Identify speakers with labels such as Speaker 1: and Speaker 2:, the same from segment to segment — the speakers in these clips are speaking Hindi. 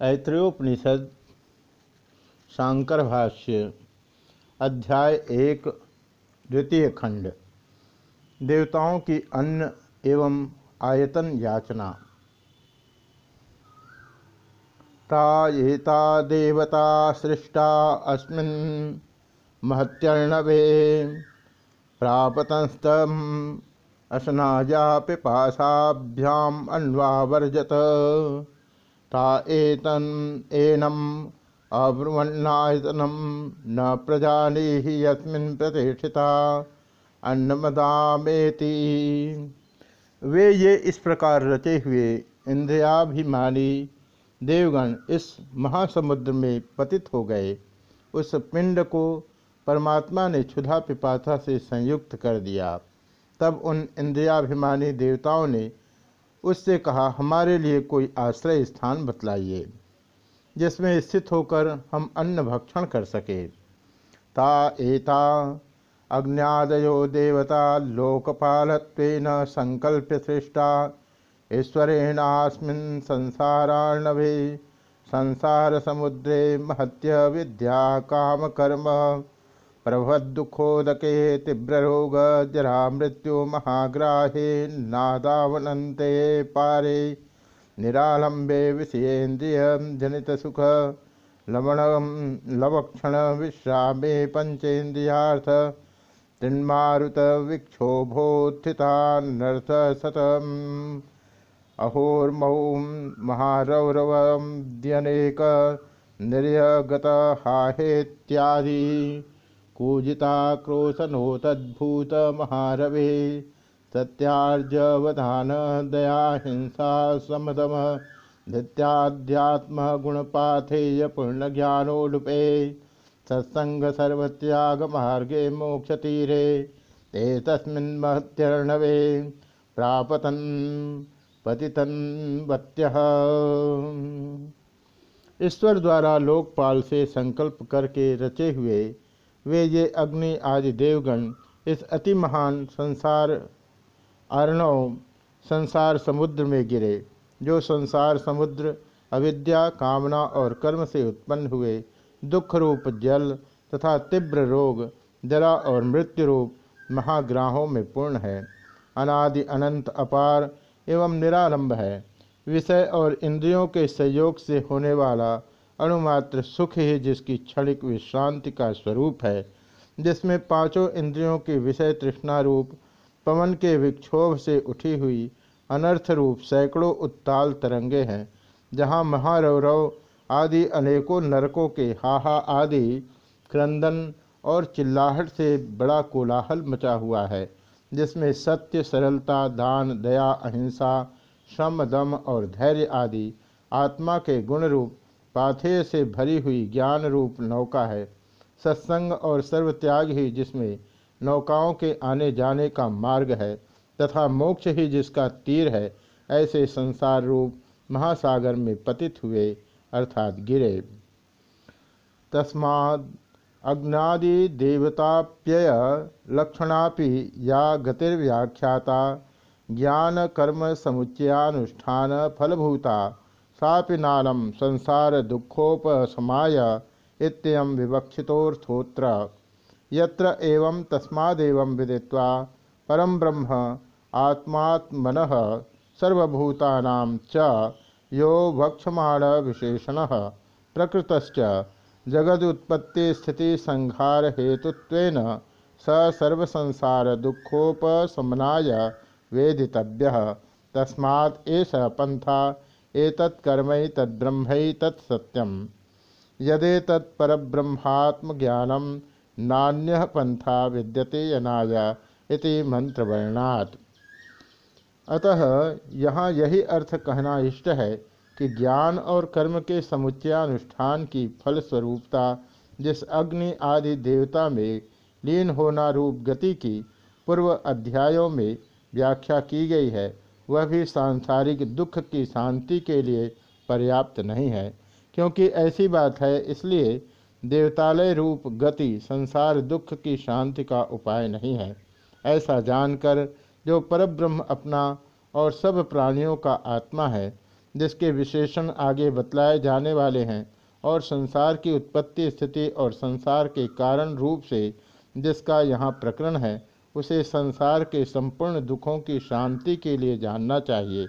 Speaker 1: ऐत्रोपनिषद शांकर भाष्य अध्याय एक, द्वितीय खंड। देवताओं की अन्न एवं आयतन याचना। ता एता देवता सृष्टा अस्मिन् महत्यर्णवे, प्रापतस्तम असनाजा पिपासाभ्याम अन्वावर्जत। ता एतन, एनम, अब्रुवन्नायतनम, न प्रजानीहि यस्मिन् प्रतिष्ठिता, अन्नमदामेति। वे ये इस प्रकार रचे हुए इंद्रियाभिमानी देवगण इस महासमुद्र में पतित हो गए, उस पिंड को परमात्मा ने क्षुधा पिपासा से संयुक्त कर दिया। तब उन इंद्रियाभिमानी देवताओं ने उससे कहा, हमारे लिए कोई आश्रय स्थान बतलाइए, जिसमें स्थित होकर हम अन्न भक्षण कर सके। ता एता अग्नियादयो देवता लोकपाल संकल्प सृष्टा ईश्वरेणास्मिन् संसाराणवे संसार समुद्रे महत्य विद्या काम कर्म प्रभुदुखोदके तीव्ररोग जरा मृत्यु महाग्राहे नादावनते पारे निरालंबे विषयेन्द्रिय जनित सुख लवण लवक्षण विश्रामे पंचेन्द्रियार्थ तृन्मारुत विक्षोभोत्थितानर्थ सतम अहोर्मौ महारौरवद्यनेक निर्यगत हाहेत्यादि कूजिता क्रोशनो तद्भूत महारवे सत्यार्जवधान दया हिंसा समदम मार्गे मोक्ष तीरे ते तस्मिन् महत्यर्णवे प्रापतन पतितन वत्य। ईश्वर द्वारा लोकपाल से संकल्प करके रचे हुए वे ये अग्नि आदि देवगण, इस अति महान संसार अर्णव संसार समुद्र में गिरे, जो संसार समुद्र, अविद्या, कामना और कर्म से उत्पन्न हुए दुख रूप जल तथा तीव्र रोग जरा और मृत्यु रूप महाग्राहों में पूर्ण है। अनादि अनंत अपार एवं निरालंब है। विषय और इंद्रियों के सहयोग से होने वाला अणुमात्र सुख ही जिसकी क्षणिक विश्रांति का स्वरूप है, जिसमें पाँचों इंद्रियों की विषय तृष्णा रूप, पवन के विक्षोभ से उठी हुई अनर्थ रूप सैकड़ों उत्ताल तरंगे हैं, जहाँ महारौरव आदि अनेकों नरकों के हाहा आदि, क्रंदन और चिल्लाहट से बड़ा कोलाहल मचा हुआ है, जिसमें सत्य, सरलता, दान, दया, अहिंसा, श्रम, दम और धैर्य आदि आत्मा के गुण रूप पाथेय से भरी हुई ज्ञान रूप नौका है। सत्संग और सर्वत्याग ही जिसमें नौकाओं के आने जाने का मार्ग है तथा मोक्ष ही जिसका तीर है, ऐसे संसार रूप महासागर में पतित हुए अर्थात गिरे। तस्माद अग्नादि देवताप्यय लक्षणापि या गतिर्व्याख्याता ज्ञान कर्म समुच्चयानुष्ठान फलभूता सापि नालम संसार दुखोपसमाय इत्ययम विवक्षितोर्थोत्र यत्र एवं तस्मादेवं विदित्वा परम ब्रह्म आत्मात्मन सर्वभूतानां च यो वक्षमाण विशेषण प्रकृत जगदुत्पत्ति स्थिति संहार हेतुत्वेन सर्वसंसार दुखोपशमनाय वेदितव्य। तस्मात् एष पंथा एतत्कर्म तद्ब्रह्म तत्सत्यम यदे तत्परब्रह्मात्मज्ञानम नान्य पंथा विद्यते यनाया इति मंत्रवर्णात् अतः यहाँ यही अर्थ कहना इष्ट है कि ज्ञान और कर्म के समुच्चयानुष्ठान की फलस्वरूपता, जिस अग्नि आदि देवता में लीन होना रूप गति की पूर्व अध्यायों में व्याख्या की गई है वह भी सांसारिक दुख की शांति के लिए पर्याप्त नहीं है, क्योंकि ऐसी बात है, इसलिए देवतालय रूप गति संसार दुख की शांति का उपाय नहीं है। ऐसा जानकर जो परब्रह्म अपना और सब प्राणियों का आत्मा है, जिसके विशेषण आगे बतलाए जाने वाले हैं, और संसार की उत्पत्ति स्थिति और संसार के कारण रूप से जिसका यहाँ प्रकरण है उसे संसार के संपूर्ण दुखों की शांति के लिए जानना चाहिए।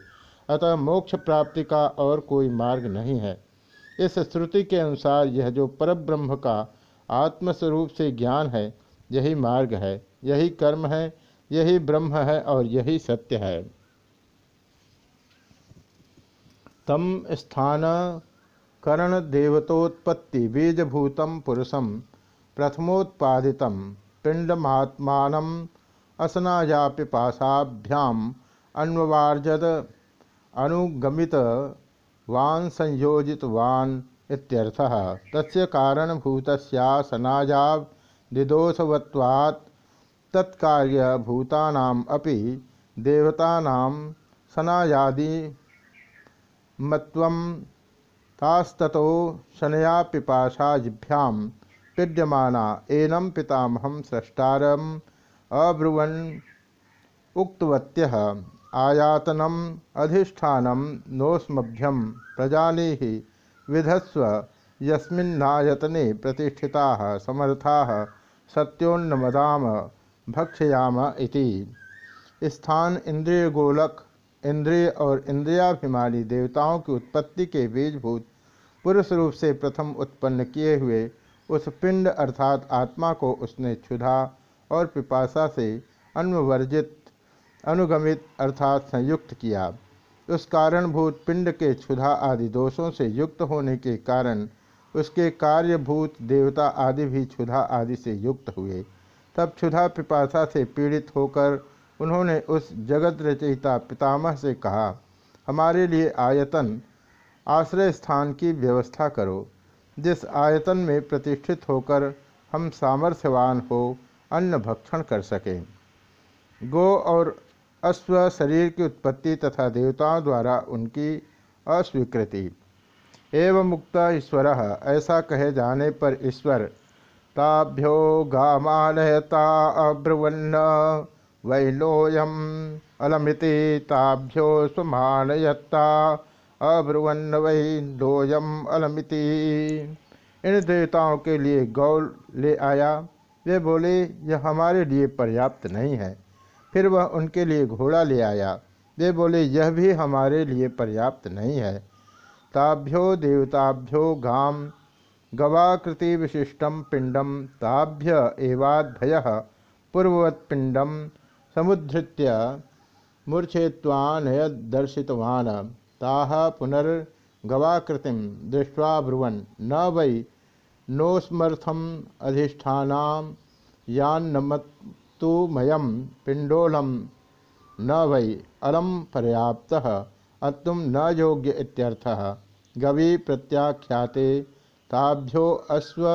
Speaker 1: अतः मोक्ष प्राप्ति का और कोई मार्ग नहीं है। इस श्रुति के अनुसार यह जो परब्रह्म का आत्मस्वरूप से ज्ञान है, यही मार्ग है, यही कर्म है, यही ब्रह्म है और यही सत्य है। तम स्थान करण देवतोत्पत्ति बीजभूतम पुरुषम प्रथमोत्पादित पिंडमात्मान असनाया पिपाशाभ्याम अन्वार्जद अनुगमित वान संयोजित वान इत्यर्थः। तस्य कारणभूतस्यासनाया दिदोषवत्वात् तत्कार्यभूतानाम् अपि देवतानां सनायादिमत्वं तास्ततो शनया पिपाशाजिभ्यां पीड्यमाना एनं पितामहं स्रष्टारम्, अब्रुवन् उक्तवत्यः आयातनम अधिष्ठान नोस्मभ्यम प्रजानी विधस्व, यस्मिन्नायतने प्रतिष्ठिता, समर्था, सत्योन्नमदाम, भक्षयाम इति। स्थान इंद्रिय गोलक इंद्रिय और इंद्रियाभिमानी देवताओं की उत्पत्ति के बीजभूत पुरुष रूप से प्रथम उत्पन्न किए हुए उस पिंड अर्थात आत्मा को उसने क्षुधा और पिपासा से अन्वर्जित अनुगमित अर्थात संयुक्त किया। उस कारणभूत पिंड के क्षुधा आदि दोषों से युक्त होने के कारण उसके कार्यभूत देवता आदि भी क्षुधा आदि से युक्त हुए। तब क्षुधा पिपासा से पीड़ित होकर उन्होंने उस जगत रचयिता पितामह से कहा, हमारे लिए आयतन आश्रय स्थान की व्यवस्था करो। जिस आयतन में प्रतिष्ठित होकर हम सामर्थ्यवान हो, अन्न भक्षण कर सकें। गो और अश्व शरीर की उत्पत्ति तथा देवताओं द्वारा उनकी अस्वीकृति। एवं मुक्त ईश्वर, ऐसा कहे जाने पर ईश्वर, ताभ्यो गामानयता अब्रुवन्न, वैलोयम अलमिति ताभ्यो स्वमानयत्ता अब्रुवन्न वही लोयम अलमिति। इन देवताओं के लिए गौल ले आया। वे बोले, यह हमारे लिए पर्याप्त नहीं है। फिर वह उनके लिए घोड़ा ले आया। वे बोले, यह भी हमारे लिए पर्याप्त नहीं है। ताभ्यो देवताभ्यो गाम गवाकृति विशिष्टम पिंडम ताभ्य एवाद्भय पूर्ववत पिंडम समुद्धृत्य मूर्छेत्वानयदर्शितवान ताह पुनर्गवाकृति दृष्ट्वा ब्रुवन। न वै नोस्मर्थम अधिष्ठान यान्नमत तो मयम पिंडोलम न वै अलम पर्याप्त अतुम न योग्य इत्यर्थः। गवि प्रत्याख्याते ताभ्यो अश्व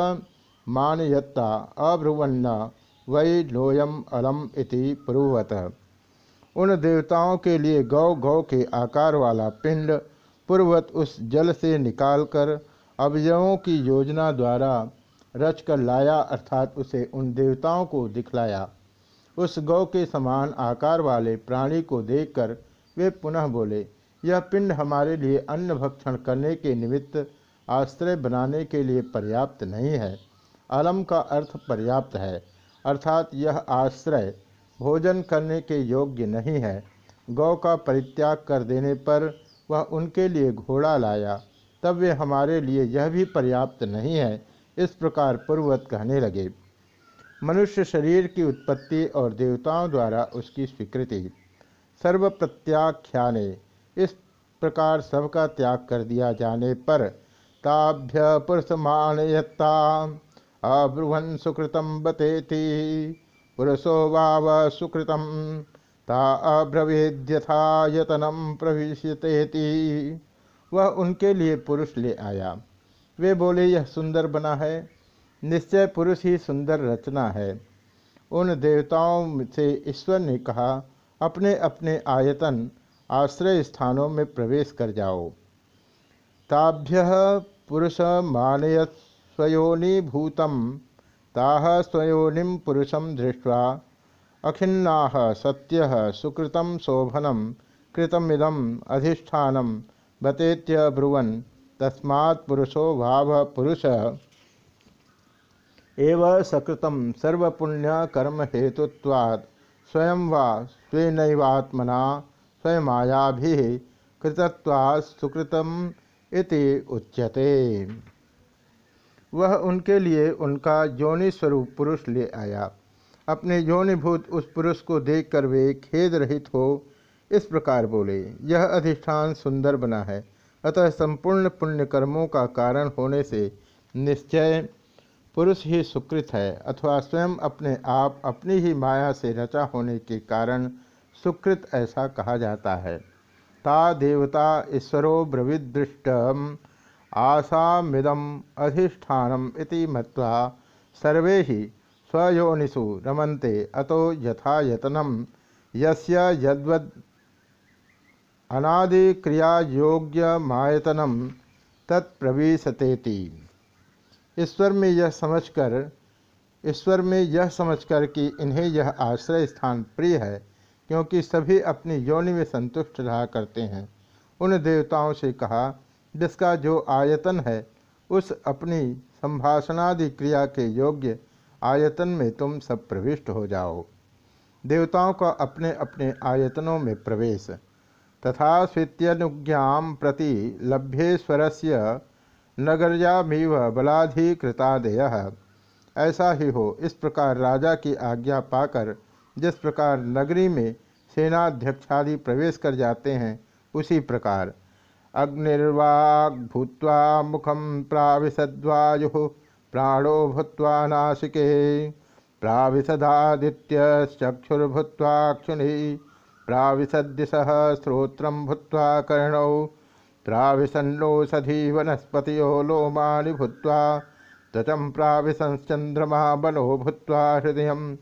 Speaker 1: मानयत्ता अब्रुवन्न, वै लोयम अलम इति पुरुवत उन देवताओं के लिए गौ गौ के आकार वाला पिंड पूर्वत उस जल से निकालकर अवयवों की योजना द्वारा रचकर लाया, अर्थात उसे उन देवताओं को दिखलाया। उस गौ के समान आकार वाले प्राणी को देखकर वे पुनः बोले, यह पिंड हमारे लिए अन्न भक्षण करने के निमित्त आश्रय बनाने के लिए पर्याप्त नहीं है। अलम का अर्थ पर्याप्त है, अर्थात यह आश्रय भोजन करने के योग्य नहीं है। गौ का परित्याग कर देने पर वह उनके लिए घोड़ा लाया। तब वे हमारे लिए यह भी पर्याप्त नहीं है। इस प्रकार पूर्वत कहने लगे। मनुष्य शरीर की उत्पत्ति और देवताओं द्वारा उसकी स्वीकृति। सर्व प्रत्याख्याने इस प्रकार सबका त्याग कर दिया जाने पर ताभ्य पुरुषमानयत्ता अब्रुवन सुकृतम बतेति पुरुषो वाव सुकृतम ता अब्रवेद्यथा यतनम प्रविशतेति। वह उनके लिए पुरुष ले आया। वे बोले, यह सुंदर बना है। निश्चय पुरुष ही सुंदर रचना है। उन देवताओं से ईश्वर ने कहा, अपने अपने आयतन, आश्रय स्थानों में प्रवेश कर जाओ। ताभ्य पुरुष मानयत स्वयोनिभूतम ताह स्वयोनिम पुरुषम दृष्ट्वा अखिन्ना सत्य सुकृत शोभनम कृतमिदम अधिष्ठान बतेत्य ब्रुवन तस्मात् पुरुषो भाव पुरुष। एव सकृतम सर्वपुण्य कर्म हेतुत्वात् स्वयं वा स्वेनैवात्मना स्वयमाया कृतत्वा सुकृतम इति उच्यते। वह उनके लिए उनका योनि स्वरूप पुरुष ले आया। अपने योनिभूत उस पुरुष को देखकर वे खेद रहित हो इस प्रकार बोले, यह अधिष्ठान सुंदर बना है। अतः संपूर्ण पुण्य कर्मों का कारण होने से निश्चय पुरुष ही सुकृत है अथवा स्वयं अपने आप अपनी ही माया से रचा होने के कारण सुकृत ऐसा कहा जाता है। ता देवता ईश्वरो ब्रविदृष्ट आसामिदम अधिष्ठानम इति मत्वा सर्वे ही स्वयोनिषु रमन्ते अतो यथा यतनम यस्य यद्वद अनादिक्रियायोग्यमायतनम तत्प्रवीशतेति ईश्वर में यह समझकर, ईश्वर में यह समझकर कि इन्हें यह आश्रय स्थान प्रिय है, क्योंकि सभी अपनी योनि में संतुष्ट रहा करते हैं। उन देवताओं से कहा जिसका जो आयतन है, उस अपनी संभाषणादि क्रिया के योग्य आयतन में तुम सब प्रविष्ट हो जाओ। देवताओं का अपने अपने आयतनों में प्रवेश। तथा स्वीत्यनुज्ञा प्रति लभ्येश्वर से नगरजामीव बलाधिकृतादय। ऐसा ही हो, इस प्रकार राजा की आज्ञा पाकर, जिस प्रकार नगरी में सेनाध्यक्षादि प्रवेश कर जाते हैं, उसी प्रकार। अग्निर्वाग भूत्वा मुखम प्राविशद्वायु, प्राणो भूत्वा नासिके प्राविशदादित्यक्षुर्भूत्वाक्षुनि प्राविशदिश श्रोत्र भूत्वा कर्णौ प्राविशन्नोषधि वनस्पत लोमानि भूत्वा त्वचं प्राविशंश्चन्द्रमा बलो भूत्वा हृदय,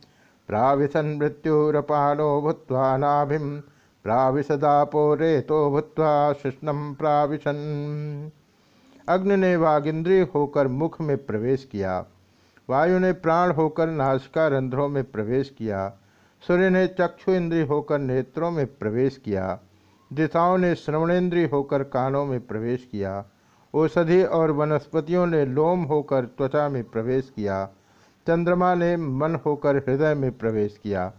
Speaker 1: प्राविशन् मृत्युरपानो भूत्वा नाभिं प्राविशदापो रेतो भूत्वा कृष्णम प्राविशन। अग्नि ने वागिंद्रिय होकर मुख में प्रवेश किया। वायु ने प्राण होकर नासिका रंध्रों में प्रवेश किया। सूर्य ने चक्षु इंद्रिय होकर नेत्रों में प्रवेश किया। दिशाओं ने श्रवणेन्द्रिय होकर कानों में प्रवेश किया। औषधि और वनस्पतियों ने लोम होकर त्वचा में प्रवेश किया। चंद्रमा ने मन होकर हृदय में प्रवेश किया।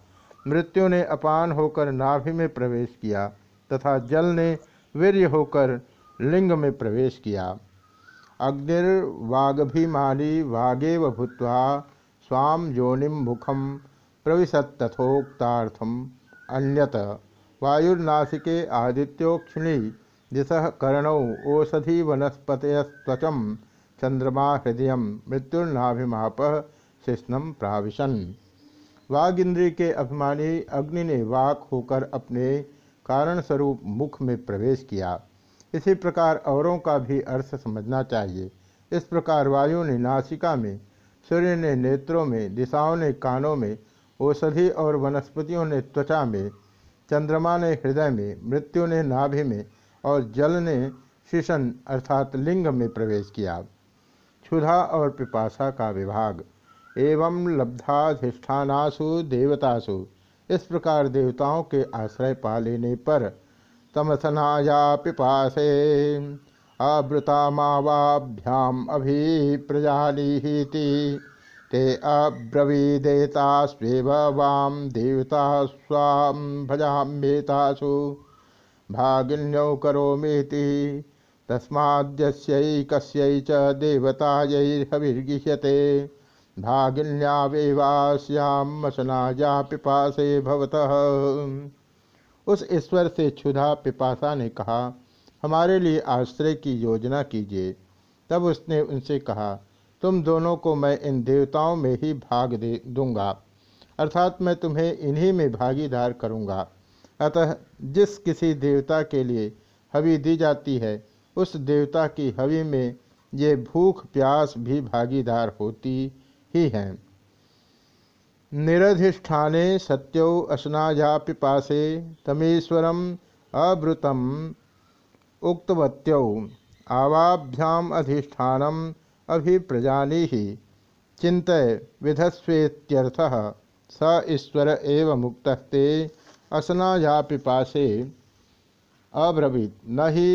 Speaker 1: मृत्यु ने अपान होकर नाभि में प्रवेश किया तथा जल ने वीर्य होकर लिंग में प्रवेश किया। अग्निर्वागभिमानी वागेव भूत्वा स्वाम योनिम मुखम प्रविशतथोक्तार्थम अन्यत वायुर्नासिके आदित्योक्षिणी दिश कर्णौ ओषधि वनस्पतस्वचम चंद्रमा हृदय मृत्युर्नाभिमाप शिष्णम प्राविशन। वाग इंद्रिय के अभिमानी अग्नि ने वाक होकर अपने कारण स्वरूप मुख में प्रवेश किया। इसी प्रकार औरों का भी अर्थ समझना चाहिए। इस प्रकार वायु ने नासिका में, सूर्य ने नेत्रों में, दिशाओं ने कानों में, औषधि और वनस्पतियों ने त्वचा में, चंद्रमा ने हृदय में, मृत्यु ने नाभि में और जल ने शिशन अर्थात लिंग में प्रवेश किया। क्षुधा और पिपासा का विभाग। एवं लब्धाधिष्ठानासु, देवतासु। इस प्रकार देवताओं के आश्रय पा लेने पर तमसनाया पिपासे आवृता मावाभ्याम अभी अभिप्रजालीति ते अब्रवीदेतास्वेव वाम देवता स्वाम भजाम्येतासु। भागिन्यौ करोमीति। तस्माद्यस्यै कस्यै च देवतायैर्हविर्गीयते भागिन्यावेवास्याम मसनाजा पिपासे भवतः। उस ईश्वर से क्षुधा पिपासा ने कहा, हमारे लिए आश्रय की योजना कीजिए। तब उसने उनसे कहा, तुम दोनों को मैं इन देवताओं में ही भाग दे दूँगा। अर्थात मैं तुम्हें इन्हीं में भागीदार करूँगा। अतः जिस किसी देवता के लिए हवि दी जाती है, उस देवता की हवि में ये भूख प्यास भी भागीदार होती ही हैं। निरधिष्ठाने सत्यौ असनाया पिपासे तमीश्वरम अभृतम उक्तवत्यौ। आवाभ्याम अधिष्ठानम अभिप्रजानी ही चिंतय विधस्वेत्यर्थ। स ईश्वर एव मुक्तस्ते असनाया पिपासे अब्रवीत। न ही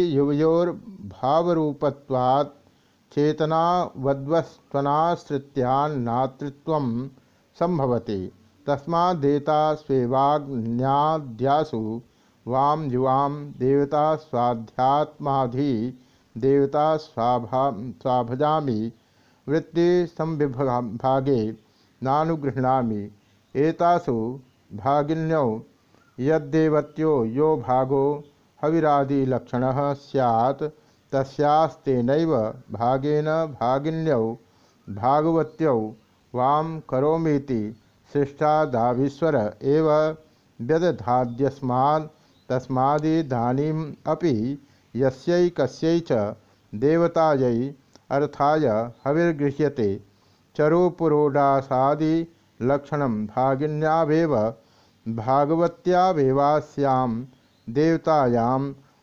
Speaker 1: युवयोर्भावरूपत्वात् चेतनावद्वस्त्वनाश्रित्यान्नातृत्व संभवते तस्मादेता स्वेवाग्न्याद्यासु वाम युवाम देवता स्वाध्यात्माधि देवता स्वाभा स्वाभजामी। वृत्ति संविभागे नानुगृह्णामि। एतासु भागिन्यौ यद्देवत्यो यो भागो हविरादिलक्षण सैत् तस्यास्तेनैव भागेन भागिन्यौ, भागवत्यौ वाम करोमीति सृष्टादावीश्वर एव व्यदधाद्यस्मात् तस्मादिदानीम अपि यस्यै च देवतायै अर्थाय हविर्गृह्यते। चरुपुरोडासादिलक्षण भागिन्यावेव, भागवत्यावेवास्यां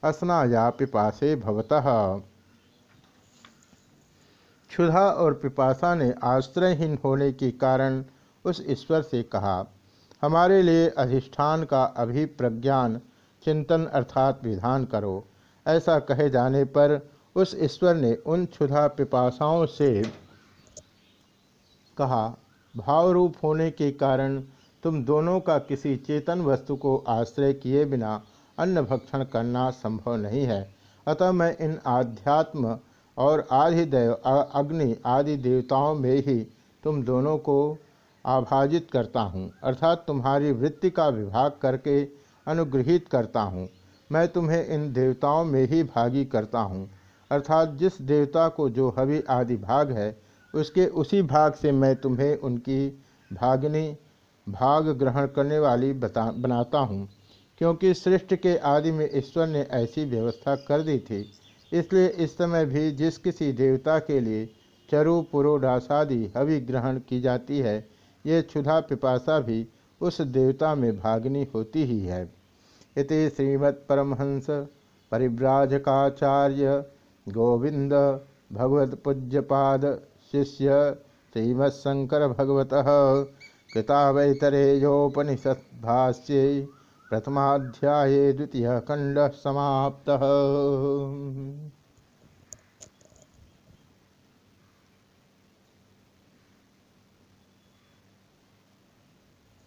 Speaker 1: देवतायाम असनाया पिपासे भवतः। क्षुधा और पिपासा ने आश्रयहीन होने के कारण उस ईश्वर से कहा, हमारे लिए अधिष्ठान का अभिप्रज्ञान चिंतन अर्थात विधान करो। ऐसा कहे जाने पर उस ईश्वर ने उन क्षुधा पिपासाओं से कहा, भावरूप होने के कारण तुम दोनों का किसी चेतन वस्तु को आश्रय किए बिना अन्न भक्षण करना संभव नहीं है। अतः मैं इन आध्यात्म और आधिदेव अग्नि आदि देवताओं में ही तुम दोनों को आभाजित करता हूँ। अर्थात तुम्हारी वृत्ति का विभाग करके अनुग्रहित करता हूँ। मैं तुम्हें इन देवताओं में ही भागी करता हूँ। अर्थात जिस देवता को जो हवि आदि भाग है, उसके उसी भाग से मैं तुम्हें उनकी भागनी भाग ग्रहण करने वाली बता, बनाता हूँ। क्योंकि सृष्टि के आदि में ईश्वर ने ऐसी व्यवस्था कर दी थी। इसलिए इस समय भी जिस किसी देवता के लिए चरु पुरोडासादि हवि ग्रहण की जाती है, ये क्षुधा पिपासा भी उस देवता में भागनी होती ही है। इति श्रीमत्परमहंस परिव्राजकाचार्य गोविंद भगवत पूज्यपाद शिष्य श्रीमत्शंकर भगवत कृतावैतरेयोपनिषद भाष्ये प्रथमाध्याये द्वितीय खंड समाप्त।